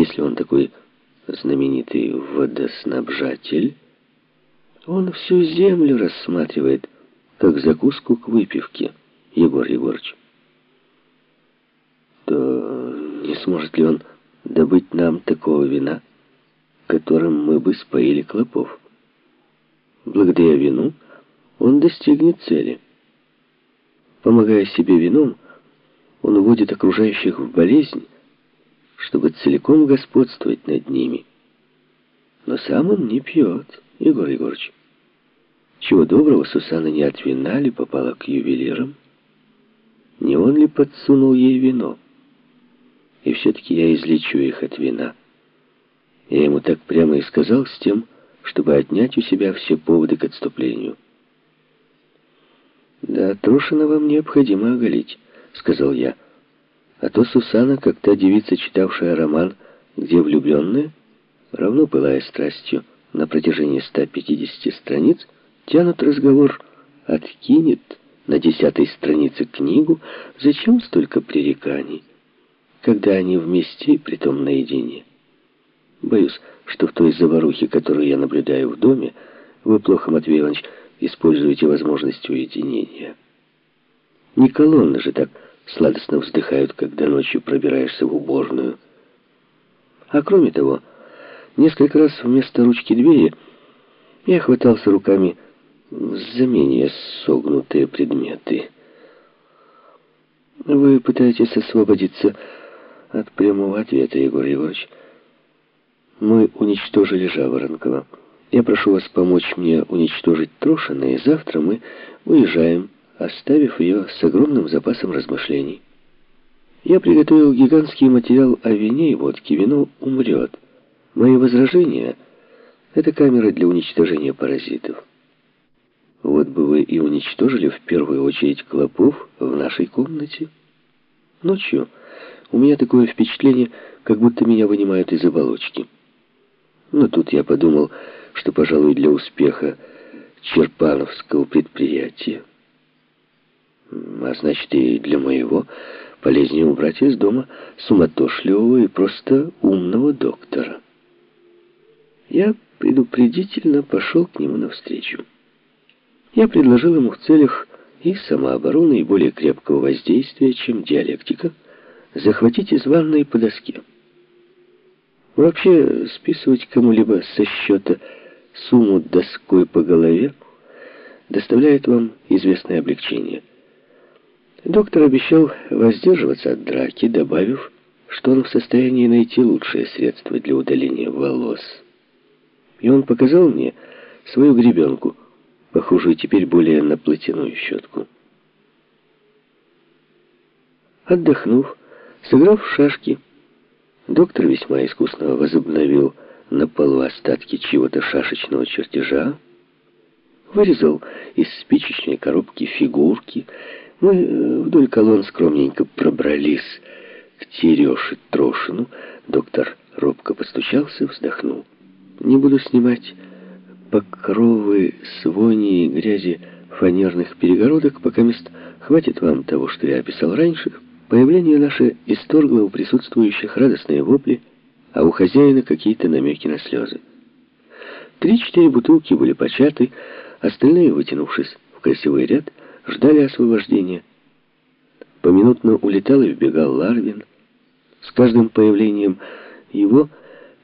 Если он такой знаменитый водоснабжатель, он всю землю рассматривает, как закуску к выпивке, Егор Егорович. То не сможет ли он добыть нам такого вина, которым мы бы споили клопов? Благодаря вину он достигнет цели. Помогая себе вином, он уводит окружающих в болезнь, чтобы целиком господствовать над ними. Но сам он не пьет, Егор Егорович. Чего доброго, Сусана не от вина ли попала к ювелирам? Не он ли подсунул ей вино? И все-таки я излечу их от вина. Я ему так прямо и сказал с тем, чтобы отнять у себя все поводы к отступлению. «Да, Трошина вам необходимо оголить», — сказал я. А то Сусана, как та девица, читавшая роман «Где влюбленные», равно пылая страстью на протяжении 150 страниц, тянут разговор, откинет на десятой странице книгу, зачем столько пререканий, когда они вместе, притом наедине. Боюсь, что в той заварухе, которую я наблюдаю в доме, вы плохо, Матвей Иванович, используете возможность уединения. Не колонны же так сладостно вздыхают, когда ночью пробираешься в уборную. А кроме того, несколько раз вместо ручки двери я хватался руками за менее согнутые предметы. Вы пытаетесь освободиться от прямого ответа, Егор Егорович. Мы уничтожили Жаворонкова. Я прошу вас помочь мне уничтожить Трошина, и завтра мы уезжаем оставив ее с огромным запасом размышлений. Я приготовил гигантский материал о вине и водке. Вино умрет. Мои возражения — это камера для уничтожения паразитов. Вот бы вы и уничтожили в первую очередь клопов в нашей комнате. Ночью у меня такое впечатление, как будто меня вынимают из оболочки. Но тут я подумал, что, пожалуй, для успеха Черпановского предприятия а значит, и для моего полезнее убрать из дома суматошливого и просто умного доктора. Я предупредительно пошел к нему навстречу. Я предложил ему в целях и самообороны, и более крепкого воздействия, чем диалектика, захватить из ванной по доске. Вообще, списывать кому-либо со счета сумму доской по голове доставляет вам известное облегчение – Доктор обещал воздерживаться от драки, добавив, что он в состоянии найти лучшее средство для удаления волос. И он показал мне свою гребенку, похожую теперь более на платяную щетку. Отдохнув, сыграв в шашки, доктор весьма искусно возобновил на полу остатки чего-то шашечного чертежа, вырезал из спичечной коробки фигурки, мы э, вдоль колонн скромненько пробрались к Тереше Трошину. Доктор робко постучался, вздохнул. Не буду снимать покровы с вони и грязи фанерных перегородок, пока мест хватит вам того, что я описал раньше. Появление наше исторгло у присутствующих радостные вопли, а у хозяина какие-то намеки на слезы. Три-четыре бутылки были початы, остальные, вытянувшись в красивый ряд, ждали освобождения. Поминутно улетал и вбегал Ларвин. С каждым появлением его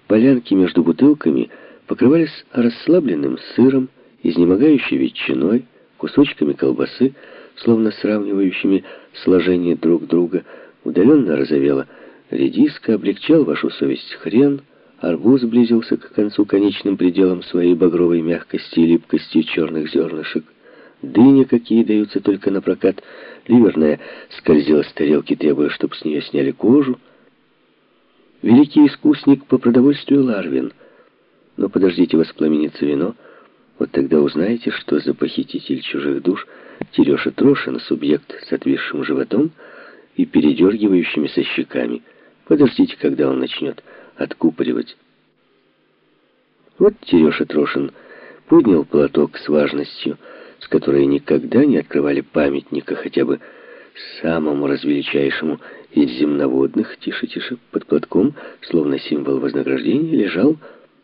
полянки между бутылками покрывались расслабленным сыром, изнемогающей ветчиной, кусочками колбасы, словно сравнивающими сложение друг друга. Удаленно розовела редиска, облегчал вашу совесть хрен, арбуз близился к концу конечным пределам своей багровой мягкости и липкости черных зернышек. Дыни какие даются только на прокат. Ливерная скользила с тарелки, требуя, чтобы с нее сняли кожу. Великий искусник по продовольствию Ларвин. Но подождите, воспламенится вино. Вот тогда узнаете, что за похититель чужих душ Тереша Трошин, субъект с отвисшим животом и передергивающимися щеками. Подождите, когда он начнет откупоривать. Вот Тереша Трошин поднял платок с важностью, с которой никогда не открывали памятника хотя бы самому развеличайшему Из земноводных, тише-тише, под платком, словно символ вознаграждения, лежал